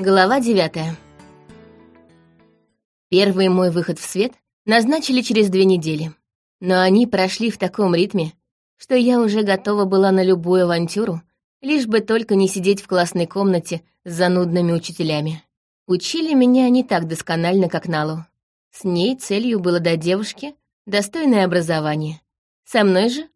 Глава девятая. Первый мой выход в свет назначили через две недели. Но они прошли в таком ритме, что я уже готова была на любую авантюру, лишь бы только не сидеть в классной комнате с занудными учителями. Учили меня не так досконально, как Налу. С ней целью было дать девушке достойное образование. Со мной же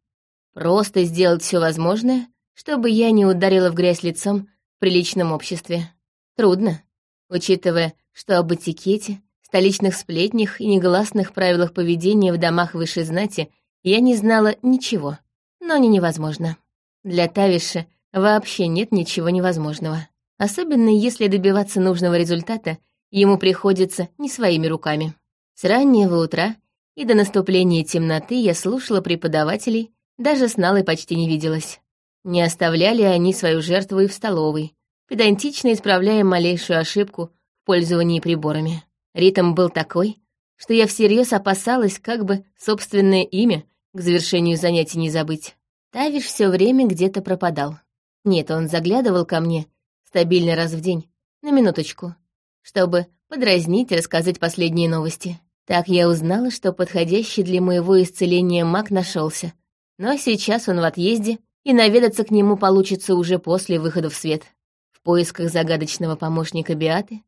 просто сделать все возможное, чтобы я не ударила в грязь лицом в приличном обществе. Трудно, учитывая, что об этикете, столичных сплетнях и негласных правилах поведения в домах высшей знати я не знала ничего, но не невозможно. Для Тавиши вообще нет ничего невозможного. Особенно если добиваться нужного результата ему приходится не своими руками. С раннего утра и до наступления темноты я слушала преподавателей, даже с Налой почти не виделась. Не оставляли они свою жертву и в столовой, педантично исправляя малейшую ошибку в пользовании приборами. Ритм был такой, что я всерьез опасалась, как бы собственное имя к завершению занятий не забыть. Тавиш все время где-то пропадал. Нет, он заглядывал ко мне стабильно раз в день, на минуточку, чтобы подразнить и рассказать последние новости. Так я узнала, что подходящий для моего исцеления маг нашелся. Но сейчас он в отъезде, и наведаться к нему получится уже после выхода в свет. В поисках загадочного помощника Биаты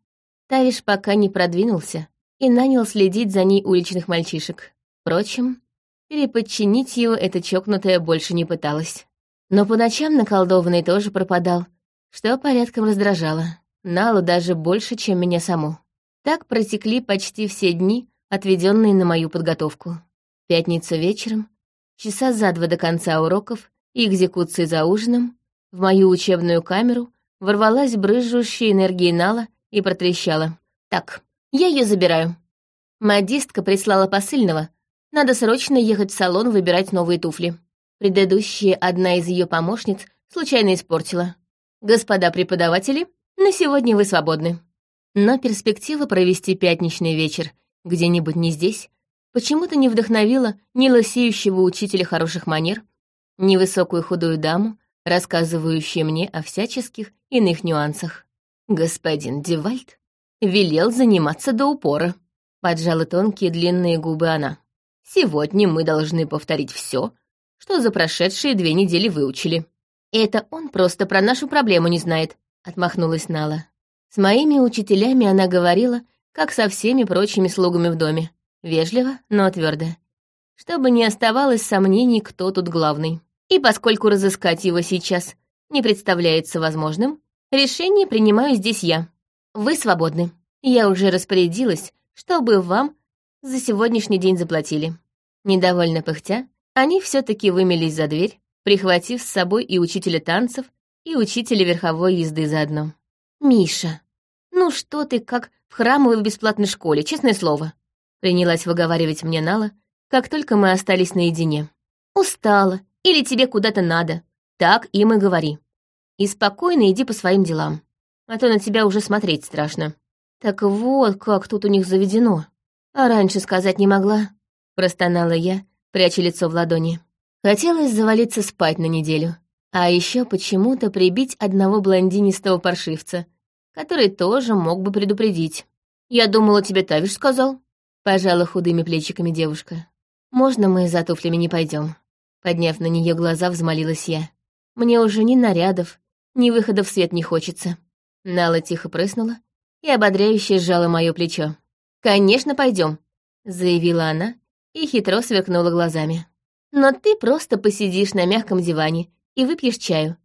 Тавиш пока не продвинулся и нанял следить за ней уличных мальчишек. Впрочем, переподчинить его эта чокнутая больше не пыталась. Но по ночам наколдованный тоже пропадал, что порядком раздражало. Налу даже больше, чем меня саму. Так протекли почти все дни, отведенные на мою подготовку. Пятницу вечером, часа за два до конца уроков и экзекуции за ужином, в мою учебную камеру ворвалась брызжущая энергия Нала и протрещала. «Так, я ее забираю. Модистка прислала посыльного. Надо срочно ехать в салон выбирать новые туфли. Предыдущая одна из ее помощниц случайно испортила. Господа преподаватели, на сегодня вы свободны». Но перспектива провести пятничный вечер где-нибудь не здесь почему-то не вдохновила ни лысеющего учителя хороших манер, ни высокую худую даму, рассказывающую мне о всяческих иных нюансах. Господин Девальд велел заниматься до упора. Поджала тонкие длинные губы она. Сегодня мы должны повторить все, что за прошедшие две недели выучили. Это он просто про нашу проблему не знает, отмахнулась Нала. С моими учителями она говорила, как со всеми прочими слугами в доме. Вежливо, но твердо. Чтобы не оставалось сомнений, кто тут главный. И поскольку разыскать его сейчас не представляется возможным, решение принимаю здесь я. Вы свободны. Я уже распорядилась, чтобы вам за сегодняшний день заплатили. Недовольно пыхтя, они все таки вымелись за дверь, прихватив с собой и учителя танцев, и учителя верховой езды заодно. «Миша, «Ну что ты, как в храмовой бесплатной школе, честное слово», — принялась выговаривать мне Нала, как только мы остались наедине. «Устала, или тебе куда-то надо. Так им и говори. И спокойно иди по своим делам, а то на тебя уже смотреть страшно». «Так вот, как тут у них заведено. А раньше сказать не могла», — простонала я, пряча лицо в ладони. Хотелось завалиться спать на неделю, а еще почему-то прибить одного блондинистого паршивца, который тоже мог бы предупредить. «Я думала, тебе Тавиш сказал», — пожала худыми плечиками девушка. «Можно мы за туфлями не пойдем? Подняв на нее глаза, взмолилась я. «Мне уже ни нарядов, ни выхода в свет не хочется». Нала тихо прыснула и ободряюще сжала мое плечо. «Конечно, пойдем, заявила она и хитро сверкнула глазами. «Но ты просто посидишь на мягком диване и выпьешь чаю.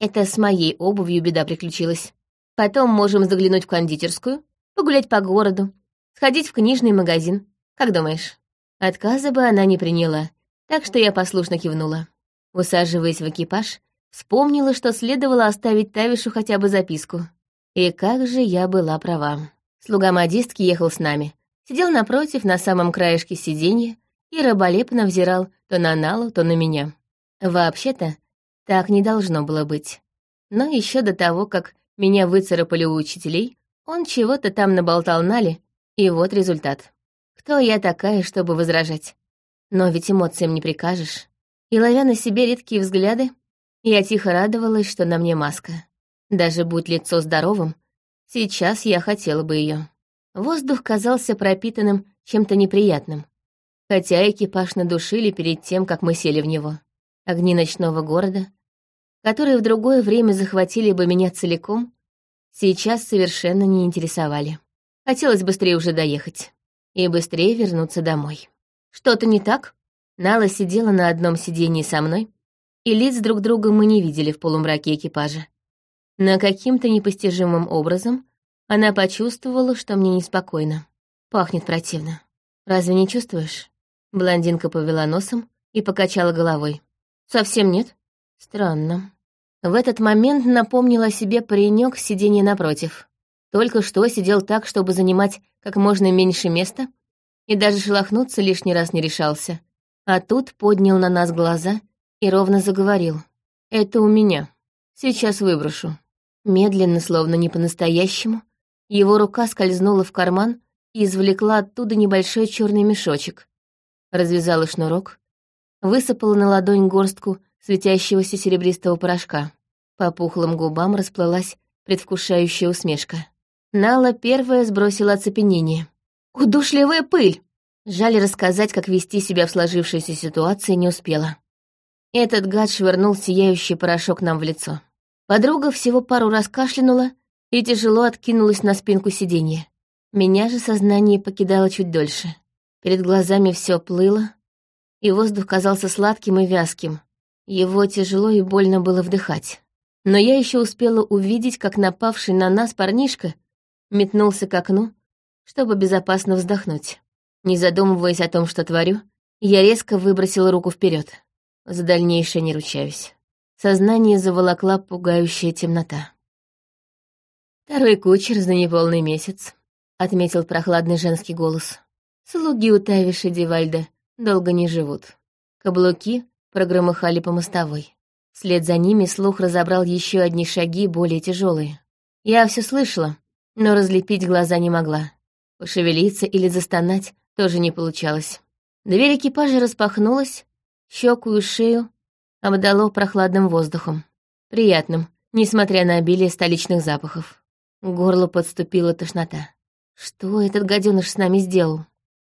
Это с моей обувью беда приключилась. Потом можем заглянуть в кондитерскую, погулять по городу, сходить в книжный магазин. Как думаешь?» Отказа бы она не приняла, так что я послушно кивнула. Усаживаясь в экипаж, вспомнила, что следовало оставить Тавишу хотя бы записку. И как же я была права. Слуга модистки ехал с нами. Сидел напротив, на самом краешке сиденья, и раболепно взирал то на Налу, то на меня. Вообще-то, так не должно было быть. Но еще до того, как меня выцарапали у учителей, он чего-то там наболтал Нали, и вот результат. Кто я такая, чтобы возражать? Но ведь эмоциям не прикажешь. И ловя на себе редкие взгляды, я тихо радовалась, что на мне маска. Даже будь лицо здоровым, Сейчас я хотела бы ее. Воздух казался пропитанным чем-то неприятным, хотя экипаж надушили перед тем, как мы сели в него. Огни ночного города, которые в другое время захватили бы меня целиком, сейчас совершенно не интересовали. Хотелось быстрее уже доехать и быстрее вернуться домой. Что-то не так? Нала сидела на одном сиденье со мной, и лиц друг друга мы не видели в полумраке экипажа. Но каким-то непостижимым образом она почувствовала, что мне неспокойно. Пахнет противно. Разве не чувствуешь? Блондинка повела носом и покачала головой. Совсем нет? Странно. В этот момент напомнила себе паренек с сиденья напротив. Только что сидел так, чтобы занимать как можно меньше места, и даже шелохнуться лишний раз не решался. А тут поднял на нас глаза и ровно заговорил. «Это у меня. Сейчас выброшу». Медленно, словно не по-настоящему, его рука скользнула в карман и извлекла оттуда небольшой черный мешочек. Развязала шнурок, высыпала на ладонь горстку светящегося серебристого порошка. По пухлым губам расплылась предвкушающая усмешка. Нала первая сбросила оцепенение. «Удушливая пыль!» Жаль рассказать, как вести себя в сложившейся ситуации не успела. Этот гад швырнул сияющий порошок нам в лицо. Подруга всего пару раз кашлянула и тяжело откинулась на спинку сиденья. Меня же сознание покидало чуть дольше. Перед глазами все плыло, и воздух казался сладким и вязким. Его тяжело и больно было вдыхать. Но я еще успела увидеть, как напавший на нас парнишка метнулся к окну, чтобы безопасно вздохнуть. Не задумываясь о том, что творю, я резко выбросила руку вперед. За дальнейшее не ручаюсь. Сознание заволокла пугающая темнота. «Второй кучер за неполный месяц», — отметил прохладный женский голос. «Слуги у Тавиша Дивальда долго не живут». Каблуки прогромыхали по мостовой. Вслед за ними слух разобрал еще одни шаги, более тяжелые. Я все слышала, но разлепить глаза не могла. Пошевелиться или застонать тоже не получалось. Дверь экипажа распахнулась, щеку и шею обдало прохладным воздухом. Приятным, несмотря на обилие столичных запахов. К горлу подступила тошнота. Что этот гаденыш с нами сделал?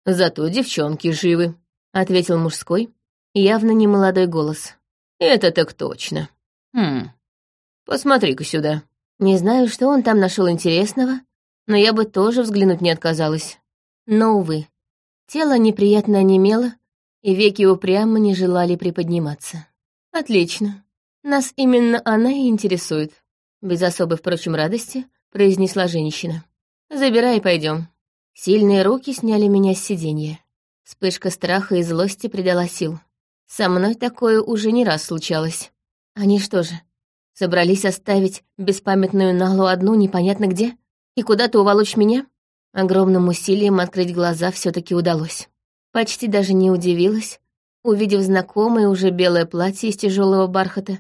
«Зато девчонки живы», — ответил мужской, явно не молодой голос. «Это так точно. Хм, посмотри-ка сюда». Не знаю, что он там нашел интересного, но я бы тоже взглянуть не отказалась. Но, увы, тело неприятно онемело, и веки упрямо не желали приподниматься. «Отлично. Нас именно она и интересует», — без особой, впрочем, радости произнесла женщина. «Забирай и пойдем». Сильные руки сняли меня с сиденья. Вспышка страха и злости придала сил. Со мной такое уже не раз случалось. Они что же, Собрались оставить беспамятную Налу одну непонятно где? И куда-то уволочь меня? Огромным усилием открыть глаза все таки удалось. Почти даже не удивилась, увидев знакомое уже белое платье из тяжелого бархата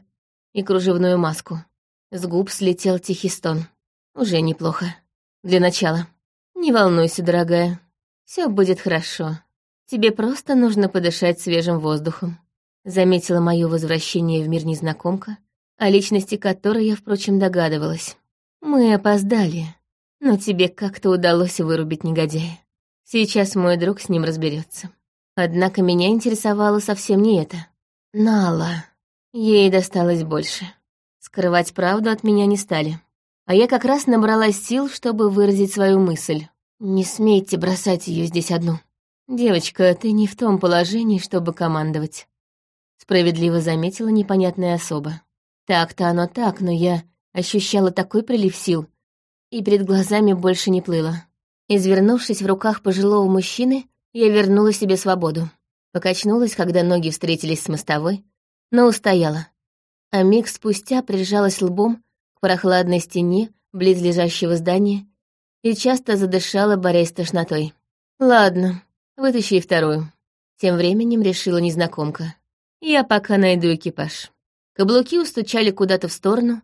и кружевную маску. С губ слетел тихий стон. Уже неплохо. Для начала. Не волнуйся, дорогая. Все будет хорошо. Тебе просто нужно подышать свежим воздухом. Заметила мое возвращение в мир незнакомка, о личности которой я, впрочем, догадывалась. Мы опоздали, но тебе как-то удалось вырубить негодяя. Сейчас мой друг с ним разберется. Однако меня интересовало совсем не это. Нала. Ей досталось больше. Скрывать правду от меня не стали. А я как раз набралась сил, чтобы выразить свою мысль. Не смейте бросать ее здесь одну. Девочка, ты не в том положении, чтобы командовать. Справедливо заметила непонятная особа. Так-то оно так, но я ощущала такой прилив сил, и перед глазами больше не плыло. Извернувшись в руках пожилого мужчины, я вернула себе свободу. Покачнулась, когда ноги встретились с мостовой, но устояла. А миг спустя прижалась лбом к прохладной стене близлежащего здания и часто задышала, борясь с тошнотой. «Ладно, вытащи и вторую». Тем временем решила незнакомка. «Я пока найду экипаж». Каблуки устучали куда-то в сторону.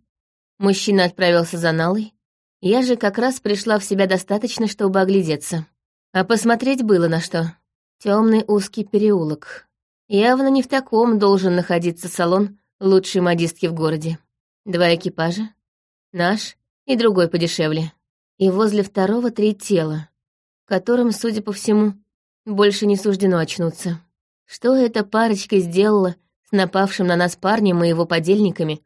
Мужчина отправился за Налой. Я же как раз пришла в себя достаточно, чтобы оглядеться. А посмотреть было на что. Темный узкий переулок. Явно не в таком должен находиться салон лучшей модистки в городе. Два экипажа. Наш и другой подешевле. и возле второго три тела, которым, судя по всему, больше не суждено очнуться. Что эта парочка сделала с напавшим на нас парнем и его подельниками,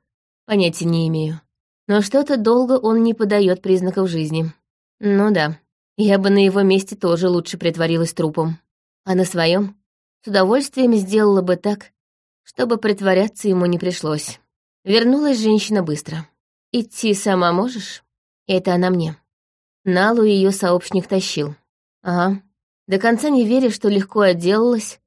понятия не имею. Но что-то долго он не подает признаков жизни. Ну да, я бы на его месте тоже лучше притворилась трупом. А на своем с удовольствием сделала бы так, чтобы притворяться ему не пришлось. Вернулась женщина быстро. «Идти сама можешь?» Это она мне. Налу ее сообщник тащил. Ага. До конца не веря, что легко отделалась,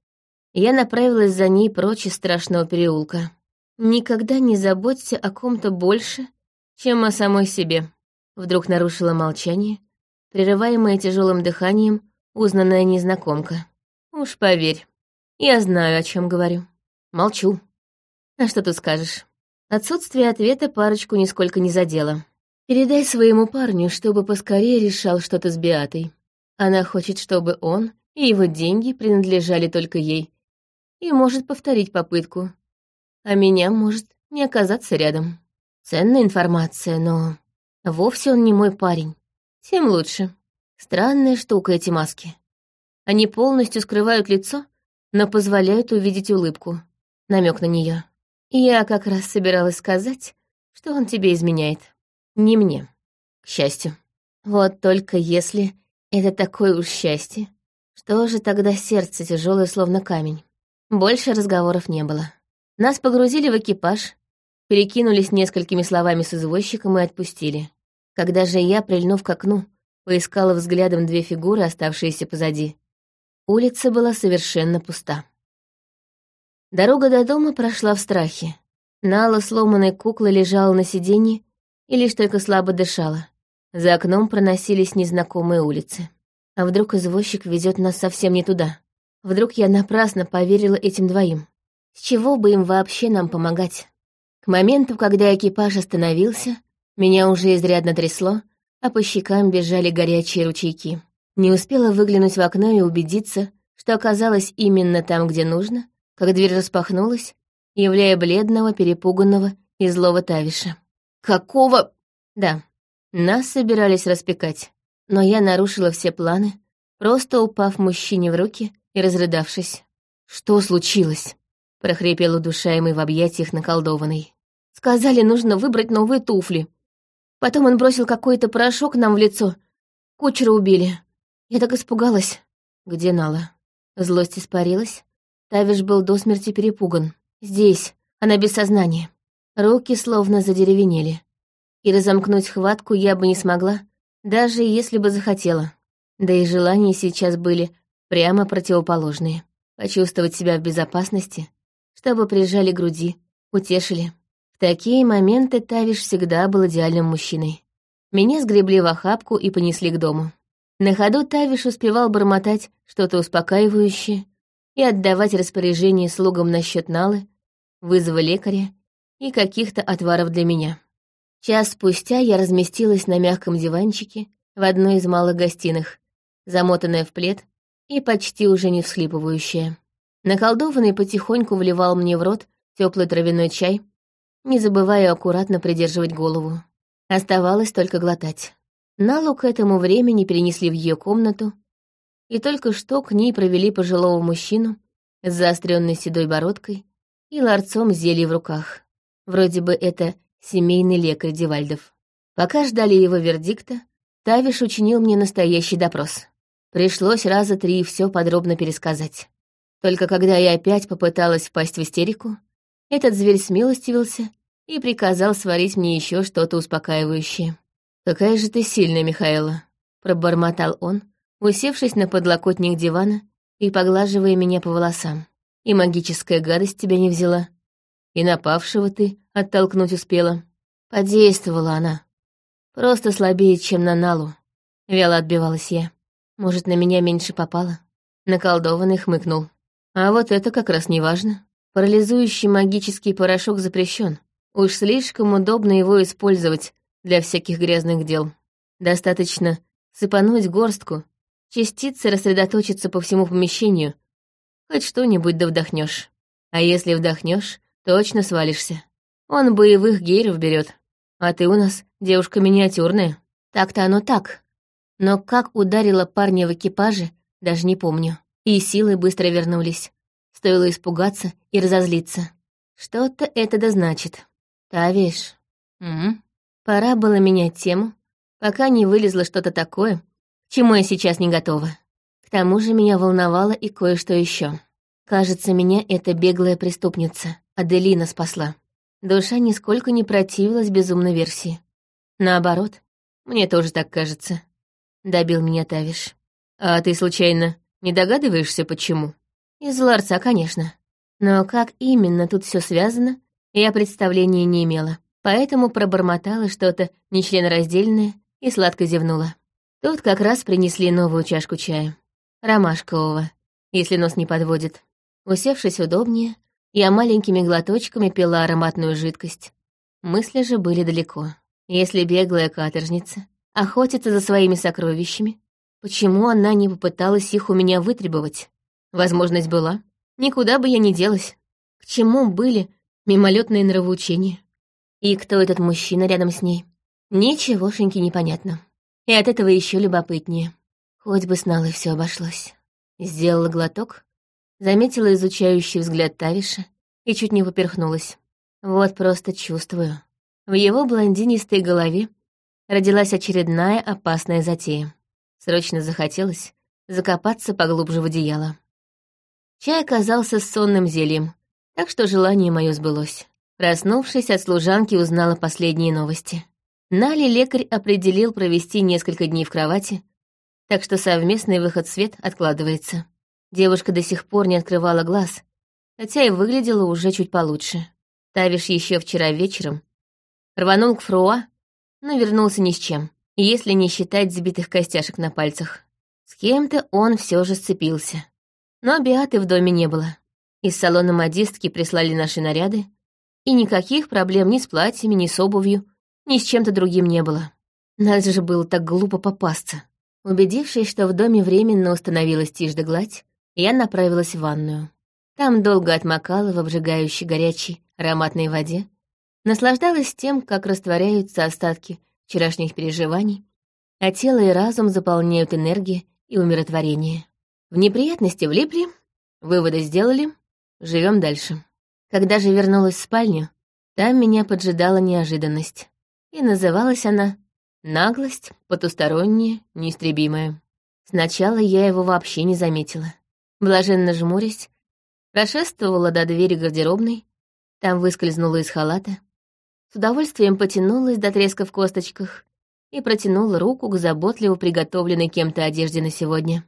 я направилась за ней прочь из страшного переулка. Никогда не заботься о ком-то больше, чем о самой себе. Вдруг нарушила молчание, прерываемое тяжелым дыханием, узнанная незнакомка. Уж поверь, я знаю, о чем говорю. Молчу. А что тут скажешь? Отсутствие ответа парочку нисколько не задело. Передай своему парню, чтобы поскорее решал что-то с Биатой. Она хочет, чтобы он и его деньги принадлежали только ей. И может повторить попытку. А меня может не оказаться рядом. Ценная информация, но... Вовсе он не мой парень. Тем лучше. Странная штука эти маски. Они полностью скрывают лицо, но позволяют увидеть улыбку. Намек на нее. Я как раз собиралась сказать, что он тебе изменяет. Не мне, к счастью. Вот только если это такое уж счастье, что же тогда сердце тяжелое, словно камень? Больше разговоров не было. Нас погрузили в экипаж, перекинулись несколькими словами с извозчиком и отпустили. Когда же я, прильнув к окну, поискала взглядом две фигуры, оставшиеся позади, улица была совершенно пуста. Дорога до дома прошла в страхе. Нала сломанной куклы лежала на сиденье и лишь только слабо дышала. За окном проносились незнакомые улицы. А вдруг извозчик везет нас совсем не туда? Вдруг я напрасно поверила этим двоим? С чего бы им вообще нам помогать? К моменту, когда экипаж остановился, меня уже изрядно трясло, а по щекам бежали горячие ручейки. Не успела выглянуть в окно и убедиться, что оказалась именно там, где нужно, как дверь распахнулась, являя бледного, перепуганного и злого Тавиша. «Какого...» «Да, нас собирались распекать, но я нарушила все планы, просто упав мужчине в руки и разрыдавшись. «Что случилось?» — прохрипел удушаемый в объятиях наколдованный. «Сказали, нужно выбрать новые туфли. Потом он бросил какой-то порошок нам в лицо. Кучера убили. Я так испугалась». «Где Нала?» Злость испарилась, Тавиш был до смерти перепуган. Здесь, она без сознания. Руки словно задеревенели. И разомкнуть хватку я бы не смогла, даже если бы захотела. Да и желания сейчас были прямо противоположные. Почувствовать себя в безопасности, чтобы прижали груди, утешили. В такие моменты Тавиш всегда был идеальным мужчиной. Меня сгребли в охапку и понесли к дому. На ходу Тавиш успевал бормотать что-то успокаивающее, и отдавать распоряжение слугам насчет Налы, вызова лекаря и каких-то отваров для меня. Час спустя я разместилась на мягком диванчике в одной из малых гостиных, замотанная в плед и почти уже не всхлипывающая. Наколдованный потихоньку вливал мне в рот теплый травяной чай, не забывая аккуратно придерживать голову. Оставалось только глотать. Налу к этому времени перенесли в ее комнату, и только что к ней провели пожилого мужчину с заостренной седой бородкой и ларцом зелья в руках. Вроде бы это семейный лекарь Девальдов. Пока ждали его вердикта, Тавиш учинил мне настоящий допрос. Пришлось раза три все подробно пересказать. Только когда я опять попыталась впасть в истерику, этот зверь смилостивился и приказал сварить мне еще что-то успокаивающее. «Какая же ты сильная, Михаила!» — пробормотал он, усевшись на подлокотник дивана и поглаживая меня по волосам. И магическая гадость тебя не взяла. И напавшего ты оттолкнуть успела. Подействовала она. Просто слабее, чем на Налу. Вяло отбивалась я. Может, на меня меньше попало? Наколдованный хмыкнул. А вот это как раз не важно. Парализующий магический порошок запрещен. Уж слишком удобно его использовать для всяких грязных дел. Достаточно сыпануть горстку, частицы рассредоточатся по всему помещению. Хоть что-нибудь да вдохнешь. А если вдохнешь, точно свалишься. Он боевых гейров берет. А ты у нас девушка миниатюрная. Так-то оно так. Но как ударило парня в экипаже, даже не помню. И силы быстро вернулись. Стоило испугаться и разозлиться. Что-то это да значит. Тавиш. Угу. Пора было менять тему, пока не вылезло что-то такое, к чему я сейчас не готова. К тому же меня волновало и кое-что еще. Кажется, меня эта беглая преступница, Аделина, спасла. Душа нисколько не противилась безумной версии. Наоборот, мне тоже так кажется. Добил меня Тавиш. А ты, случайно, не догадываешься, почему? Из ларца, конечно. Но как именно тут все связано, я представления не имела. Поэтому пробормотала что-то нечленораздельное и сладко зевнула. Тут как раз принесли новую чашку чая. Ромашкового, если нос не подводит. Усевшись удобнее, я маленькими глоточками пила ароматную жидкость. Мысли же были далеко. Если беглая каторжница охотится за своими сокровищами, почему она не попыталась их у меня вытребовать? Возможность была. Никуда бы я не делась. К чему были мимолетные нравоучения? И кто этот мужчина рядом с ней? Ничегошеньки непонятно. И от этого еще любопытнее. Хоть бы с Налой все обошлось. Сделала глоток, заметила изучающий взгляд Тавиша и чуть не поперхнулась. Вот просто чувствую. В его блондинистой голове родилась очередная опасная затея. Срочно захотелось закопаться поглубже в одеяло. Чай оказался сонным зельем, так что желание мое сбылось. Проснувшись от служанки, узнала последние новости. Нали лекарь определил провести несколько дней в кровати, так что совместный выход в свет откладывается. Девушка до сих пор не открывала глаз, хотя и выглядела уже чуть получше. Тавиш еще вчера вечером рванул к Фруа, но вернулся ни с чем, если не считать сбитых костяшек на пальцах. С кем-то он все же сцепился. Но Биаты в доме не было. Из салона модистки прислали наши наряды, и никаких проблем ни с платьями, ни с обувью, ни с чем-то другим не было. Надо же было так глупо попасться. Убедившись, что в доме временно установилась тишь да гладь, я направилась в ванную. Там долго отмокала в обжигающей горячей ароматной воде, наслаждалась тем, как растворяются остатки вчерашних переживаний, а тело и разум заполняют энергия и умиротворение. В неприятности влипли, выводы сделали, живем дальше. Когда же вернулась в спальню, там меня поджидала неожиданность. И называлась она «Наглость, потусторонняя, неистребимая». Сначала я его вообще не заметила блаженно жмурясь, прошествовала до двери гардеробной, там выскользнула из халата, с удовольствием потянулась до треска в косточках и протянула руку к заботливо приготовленной кем-то одежде на сегодня.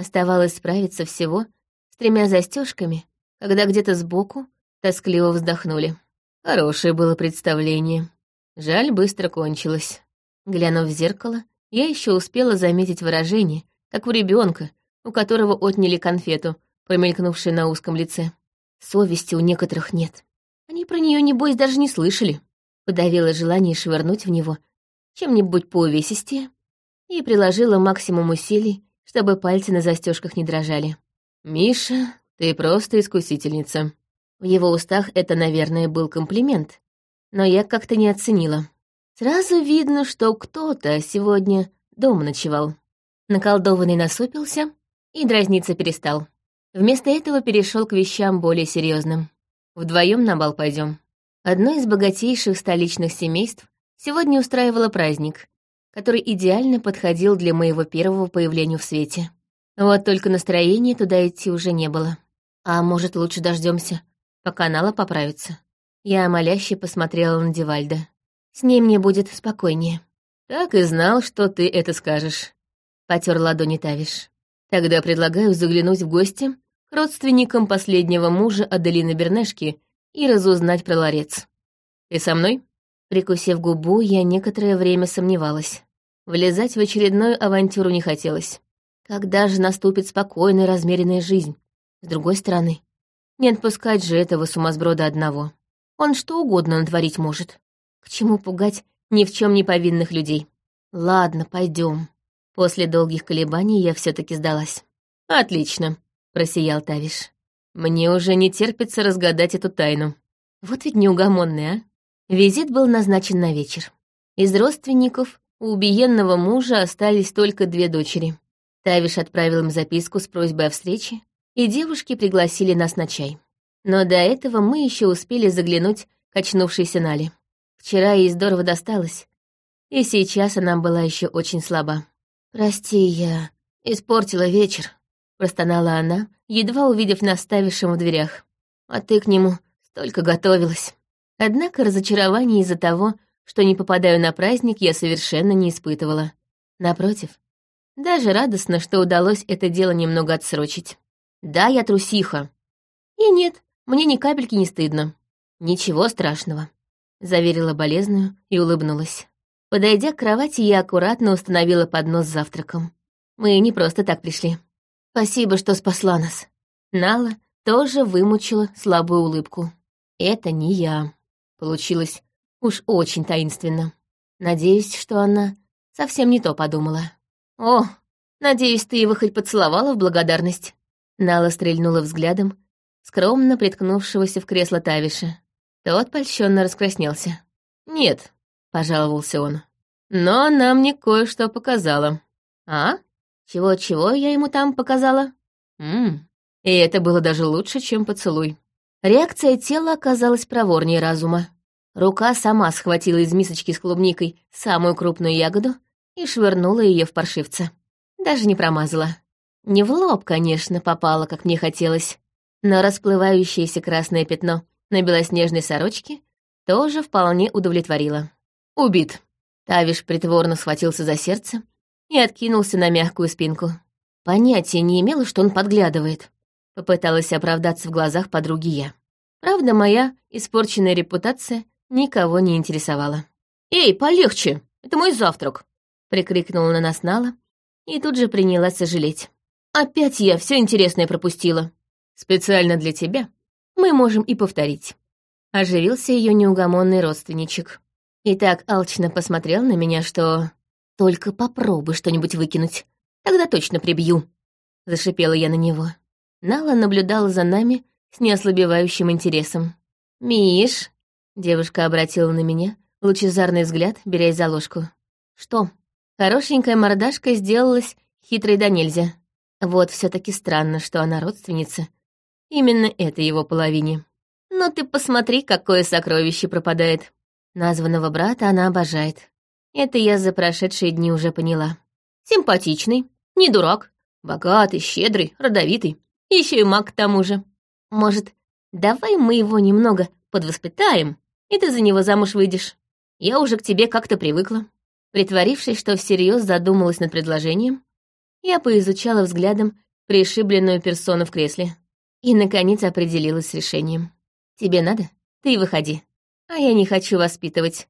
Оставалось справиться всего с тремя застежками, когда где-то сбоку тоскливо вздохнули. Хорошее было представление. Жаль, быстро кончилось. Глянув в зеркало, я еще успела заметить выражение, как у ребенка, у которого отняли конфету, промелькнувшую на узком лице. Совести у некоторых нет. Они про нее, небось, даже не слышали. Подавила желание швырнуть в него чем-нибудь поувесистее и приложила максимум усилий, чтобы пальцы на застежках не дрожали. «Миша, ты просто искусительница». В его устах это, наверное, был комплимент, но я как-то не оценила. Сразу видно, что кто-то сегодня дома ночевал. Наколдованный насупился и дразниться перестал. Вместо этого перешел к вещам более серьезным. Вдвоем на бал пойдем. Одно из богатейших столичных семейств сегодня устраивало праздник, который идеально подходил для моего первого появления в свете. Вот только настроения туда идти уже не было. А может, лучше дождемся, пока Нала поправится. Я моляще посмотрела на Дивальда. С ней мне будет спокойнее. Так и знал, что ты это скажешь. Потер ладони Тавиш. Тогда предлагаю заглянуть в гости к родственникам последнего мужа Аделины Бернешки и разузнать про ларец. Ты со мной? Прикусив губу, я некоторое время сомневалась. Влезать в очередную авантюру не хотелось. Когда же наступит спокойная, размеренная жизнь? С другой стороны, не отпускать же этого сумасброда одного. Он что угодно натворить может. К чему пугать ни в чем не повинных людей? Ладно, пойдем. После долгих колебаний я все таки сдалась. «Отлично», — просиял Тавиш. «Мне уже не терпится разгадать эту тайну». Вот ведь неугомонный, а? Визит был назначен на вечер. Из родственников у убиенного мужа остались только две дочери. Тавиш отправил им записку с просьбой о встрече, и девушки пригласили нас на чай. Но до этого мы еще успели заглянуть к очнувшейся Нали. Вчера ей здорово досталось, и сейчас она была еще очень слаба. «Прости, я испортила вечер», — простонала она, едва увидев нас ставившим в дверях. «А ты к нему столько готовилась». Однако разочарование из-за того, что не попадаю на праздник, я совершенно не испытывала. Напротив, даже радостно, что удалось это дело немного отсрочить. Да, я трусиха. И нет, мне ни капельки не стыдно. Ничего страшного, заверила болезную и улыбнулась. Подойдя к кровати, я аккуратно установила поднос с завтраком. Мы не просто так пришли. Спасибо, что спасла нас. Нала тоже вымучила слабую улыбку. Это не я. Получилось Уж очень таинственно. Надеюсь, что она совсем не то подумала. «О, надеюсь, ты его хоть поцеловала в благодарность?» Нала стрельнула взглядом, скромно приткнувшегося в кресло Тавиша. Тот польщенно раскраснелся. «Нет», — пожаловался он. «Но она мне кое-что показала». «А? Чего-чего я ему там показала?» «Ммм, и это было даже лучше, чем поцелуй». Реакция тела оказалась проворнее разума. Рука сама схватила из мисочки с клубникой самую крупную ягоду и швырнула ее в паршивца. Даже не промазала. Не в лоб, конечно, попала, как мне хотелось, но расплывающееся красное пятно на белоснежной сорочке тоже вполне удовлетворило. «Убит!» Тавиш притворно схватился за сердце и откинулся на мягкую спинку. Понятия не имела, что он подглядывает. Попыталась оправдаться в глазах подруги я. Правда, моя испорченная репутация никого не интересовало. «Эй, полегче! Это мой завтрак!» — прикрикнула на нас Нала и тут же принялась сожалеть. «Опять я все интересное пропустила. Специально для тебя мы можем и повторить». Оживился ее неугомонный родственничек. И так алчно посмотрел на меня, что... «Только попробуй что-нибудь выкинуть, тогда точно прибью», — зашипела я на него. Нала наблюдала за нами с неослабевающим интересом. «Миш, Девушка обратила на меня лучезарный взгляд, берясь за ложку. Что? Хорошенькая мордашка сделалась хитрой да нельзя. Вот все таки странно, что она родственница. Именно это его половине. Но ты посмотри, какое сокровище пропадает. Названного брата она обожает. Это я за прошедшие дни уже поняла. Симпатичный, не дурак, богатый, щедрый, родовитый. Еще и маг к тому же. Может, давай мы его немного подвоспитаем, и ты за него замуж выйдешь. Я уже к тебе как-то привыкла». Притворившись, что всерьез задумалась над предложением, я поизучала взглядом пришибленную персону в кресле и, наконец, определилась с решением. «Тебе надо? Ты выходи. А я не хочу воспитывать.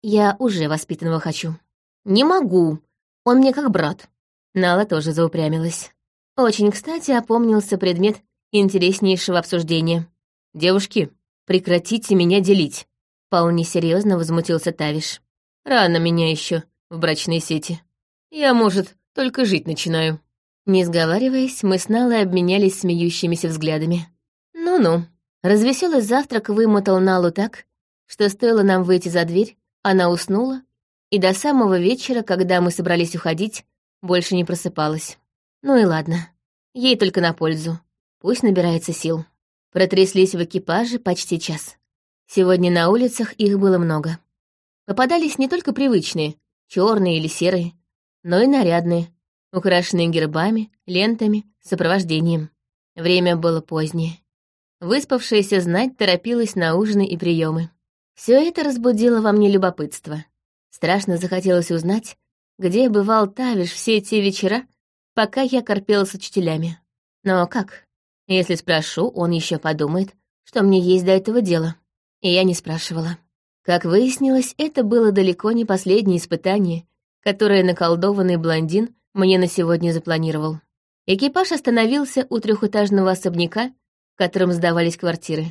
Я уже воспитанного хочу». «Не могу. Он мне как брат». Нала тоже заупрямилась. Очень кстати опомнился предмет интереснейшего обсуждения. «Девушки, Прекратите меня делить. Вполне серьезно возмутился Тавиш. Рано меня еще в брачной сети. Я, может, только жить начинаю. Не сговариваясь, мы с Налой обменялись смеющимися взглядами. Ну-ну. Развеселый завтрак вымотал Налу так, что стоило нам выйти за дверь, она уснула, и до самого вечера, когда мы собрались уходить, больше не просыпалась. Ну и ладно. Ей только на пользу. Пусть набирается сил. Протряслись в экипаже почти час. Сегодня на улицах их было много. Попадались не только привычные, черные или серые, но и нарядные, украшенные гербами, лентами, сопровождением. Время было позднее. Выспавшаяся знать торопилась на ужины и приемы. Все это разбудило во мне любопытство. Страшно захотелось узнать, где бывал Тавиш все те вечера, пока я корпела с учителями. Но как? Если спрошу, он еще подумает, что мне есть до этого дело. И я не спрашивала. Как выяснилось, это было далеко не последнее испытание, которое наколдованный блондин мне на сегодня запланировал. Экипаж остановился у трехэтажного особняка, в котором сдавались квартиры.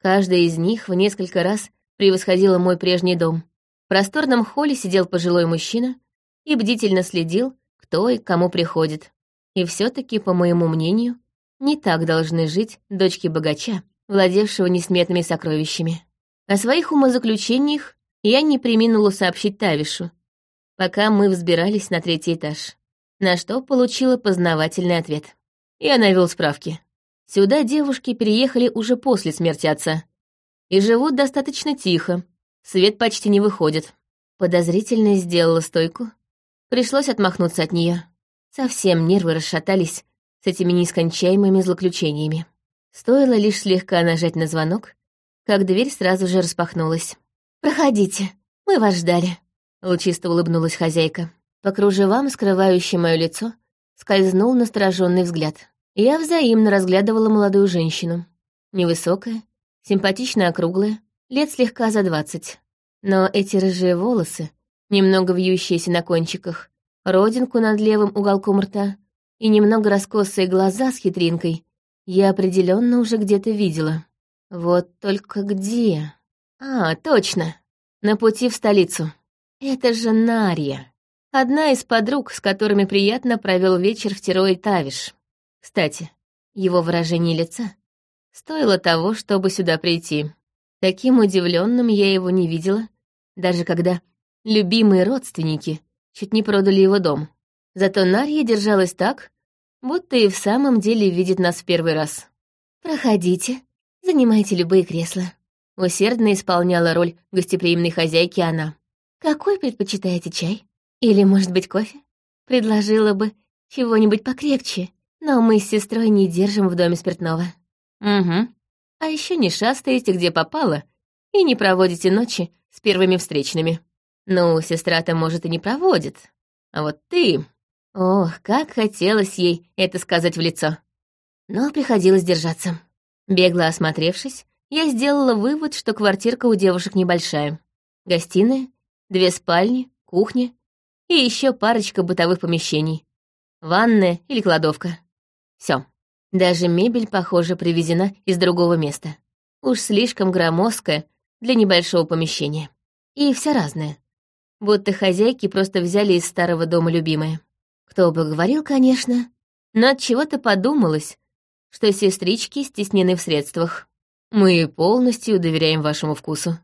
Каждая из них в несколько раз превосходила мой прежний дом. В просторном холле сидел пожилой мужчина и бдительно следил, кто и кому приходит. И все таки по моему мнению, не так должны жить дочки богача, владевшего несметными сокровищами. О своих умозаключениях я не приминула сообщить Тавишу, пока мы взбирались на третий этаж, на что получила познавательный ответ. Я навел справки. Сюда девушки переехали уже после смерти отца. И живут достаточно тихо, свет почти не выходит. Подозрительно сделала стойку. Пришлось отмахнуться от нее. Совсем нервы расшатались с этими нескончаемыми злоключениями. Стоило лишь слегка нажать на звонок, как дверь сразу же распахнулась. «Проходите, мы вас ждали», — лучисто улыбнулась хозяйка. По кружевам, скрывающим мое лицо, скользнул настороженный взгляд. Я взаимно разглядывала молодую женщину. Невысокая, симпатично округлая, лет слегка за двадцать. Но эти рыжие волосы, немного вьющиеся на кончиках, родинку над левым уголком рта и немного раскосые глаза с хитринкой я определенно уже где-то видела. Вот только где? А, точно. На пути в столицу. Это же Нарья. Одна из подруг, с которыми приятно провел вечер в Тирой Тавиш. Кстати, его выражение лица стоило того, чтобы сюда прийти. Таким удивленным я его не видела, даже когда любимые родственники чуть не продали его дом. Зато Нарья держалась так, будто и в самом деле видит нас в первый раз. «Проходите, занимайте любые кресла», — усердно исполняла роль гостеприимной хозяйки она. «Какой предпочитаете чай? Или, может быть, кофе? Предложила бы чего-нибудь покрепче, но мы с сестрой не держим в доме спиртного». «Угу. А еще не шастаете, где попало, и не проводите ночи с первыми встречными. Ну, сестра-то, может, и не проводит. А вот ты... Ох, как хотелось ей это сказать в лицо. Но приходилось держаться. Бегло осмотревшись, я сделала вывод, что квартирка у девушек небольшая. Гостиная, две спальни, кухня и еще парочка бытовых помещений. Ванная или кладовка. Все. Даже мебель, похоже, привезена из другого места. Уж слишком громоздкая для небольшого помещения. И вся разная. Будто хозяйки просто взяли из старого дома любимое. Кто бы говорил, конечно, но от чего-то подумалось, что сестрички стеснены в средствах. Мы полностью доверяем вашему вкусу.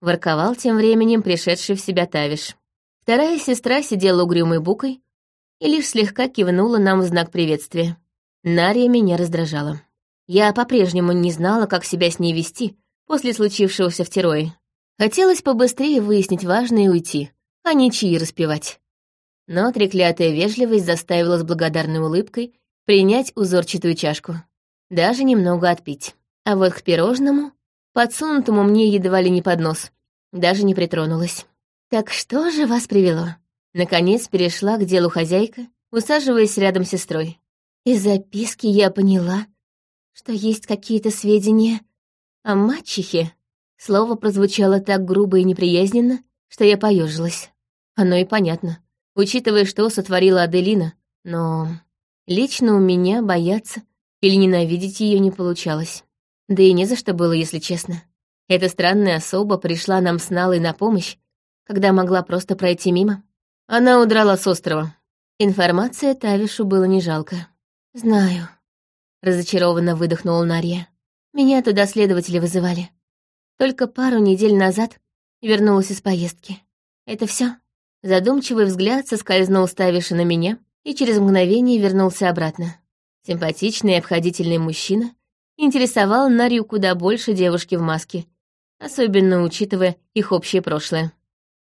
Ворковал тем временем пришедший в себя Тавиш. Вторая сестра сидела угрюмой букой и лишь слегка кивнула нам в знак приветствия. Нария меня раздражала. Я по-прежнему не знала, как себя с ней вести после случившегося в Тирое. Хотелось побыстрее выяснить важное и уйти, а не чьи распевать. Но треклятая вежливость заставила с благодарной улыбкой принять узорчатую чашку. Даже немного отпить. А вот к пирожному, подсунутому мне едва ли не под нос, даже не притронулась. «Так что же вас привело?» Наконец перешла к делу хозяйка, усаживаясь рядом с сестрой. Из записки я поняла, что есть какие-то сведения о мачехе. Слово прозвучало так грубо и неприязненно, что я поежилась. Оно и понятно учитывая, что сотворила Аделина, но лично у меня бояться или ненавидеть ее не получалось. Да и не за что было, если честно. Эта странная особа пришла нам с Налой на помощь, когда могла просто пройти мимо. Она удрала с острова. Информация Тавишу было не жалко. «Знаю», — разочарованно выдохнула Нарья. «Меня туда следователи вызывали. Только пару недель назад вернулась из поездки. Это все? Задумчивый взгляд соскользнул ставиши на меня и через мгновение вернулся обратно. Симпатичный и обходительный мужчина интересовал Нарью куда больше девушки в маске, особенно учитывая их общее прошлое.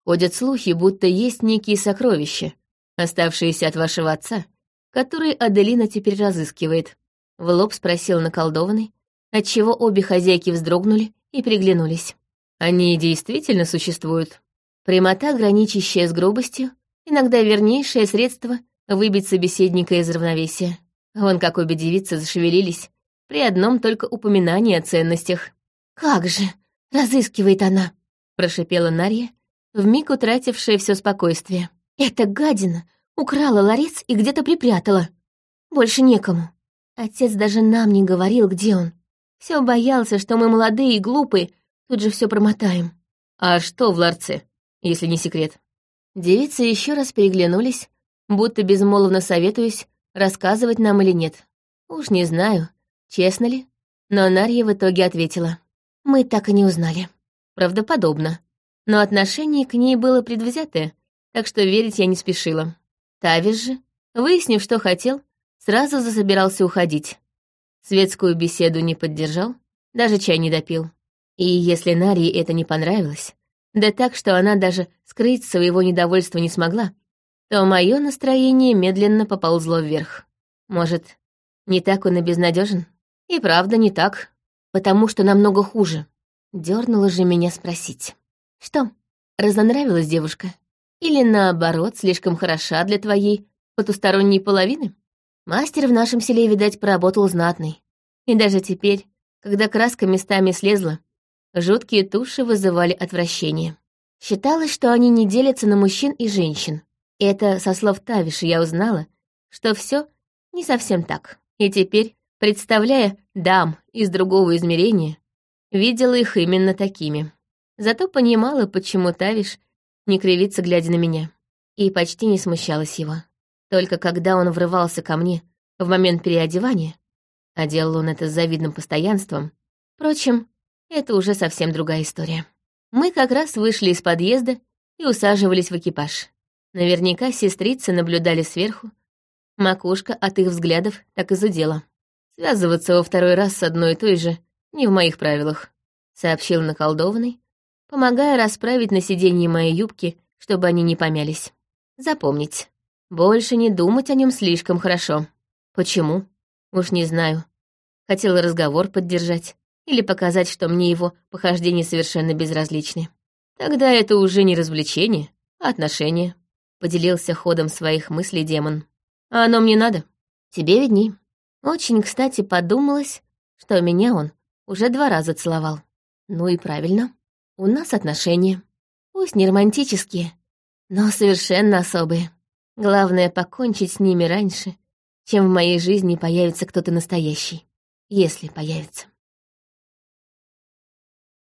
Ходят слухи, будто есть некие сокровища, оставшиеся от вашего отца, которые Аделина теперь разыскивает. В лоб спросил наколдованный, отчего обе хозяйки вздрогнули и приглянулись. Они действительно существуют. Прямота, граничащая с грубостью, иногда вернейшее средство выбить собеседника из равновесия. Вон как обе девицы зашевелились при одном только упоминании о ценностях. «Как же! Разыскивает она!» — прошипела Нарья, вмиг утратившая все спокойствие. «Эта гадина украла ларец и где-то припрятала. Больше некому. Отец даже нам не говорил, где он. Все боялся, что мы молодые и глупые, тут же все промотаем». «А что в ларце?» Если не секрет. Девицы еще раз переглянулись, будто безмолвно советуясь, рассказывать нам или нет. Уж не знаю, честно ли, но Нарья в итоге ответила. Мы так и не узнали. Правдоподобно. Но отношение к ней было предвзятое, так что верить я не спешила. Тавиш же, выяснив, что хотел, сразу засобирался уходить. Светскую беседу не поддержал, даже чай не допил. И если Нарии это не понравилось, да так, что она даже скрыть своего недовольства не смогла, то мое настроение медленно поползло вверх. Может, не так он и безнадежен? И правда не так, потому что намного хуже. Дернула же меня спросить. Что, разонравилась девушка? Или наоборот, слишком хороша для твоей потусторонней половины? Мастер в нашем селе, видать, поработал знатный. И даже теперь, когда краска местами слезла, жуткие туши вызывали отвращение. Считалось, что они не делятся на мужчин и женщин. Это со слов Тавиши я узнала, что все не совсем так. И теперь, представляя дам из другого измерения, видела их именно такими. Зато понимала, почему Тавиш не кривится, глядя на меня. И почти не смущалась его. Только когда он врывался ко мне в момент переодевания, а делал он это с завидным постоянством, впрочем, это уже совсем другая история. Мы как раз вышли из подъезда и усаживались в экипаж. Наверняка сестрицы наблюдали сверху. Макушка от их взглядов так и зудела. Связываться во второй раз с одной и той же не в моих правилах, сообщил наколдованный, помогая расправить на сиденье моей юбки, чтобы они не помялись. Запомнить. Больше не думать о нем слишком хорошо. Почему? Уж не знаю. Хотела разговор поддержать или показать, что мне его похождения совершенно безразличны. Тогда это уже не развлечение, а отношение. Поделился ходом своих мыслей демон. А оно мне надо? Тебе видней. Очень, кстати, подумалось, что меня он уже два раза целовал. Ну и правильно. У нас отношения. Пусть не романтические, но совершенно особые. Главное — покончить с ними раньше, чем в моей жизни появится кто-то настоящий. Если появится.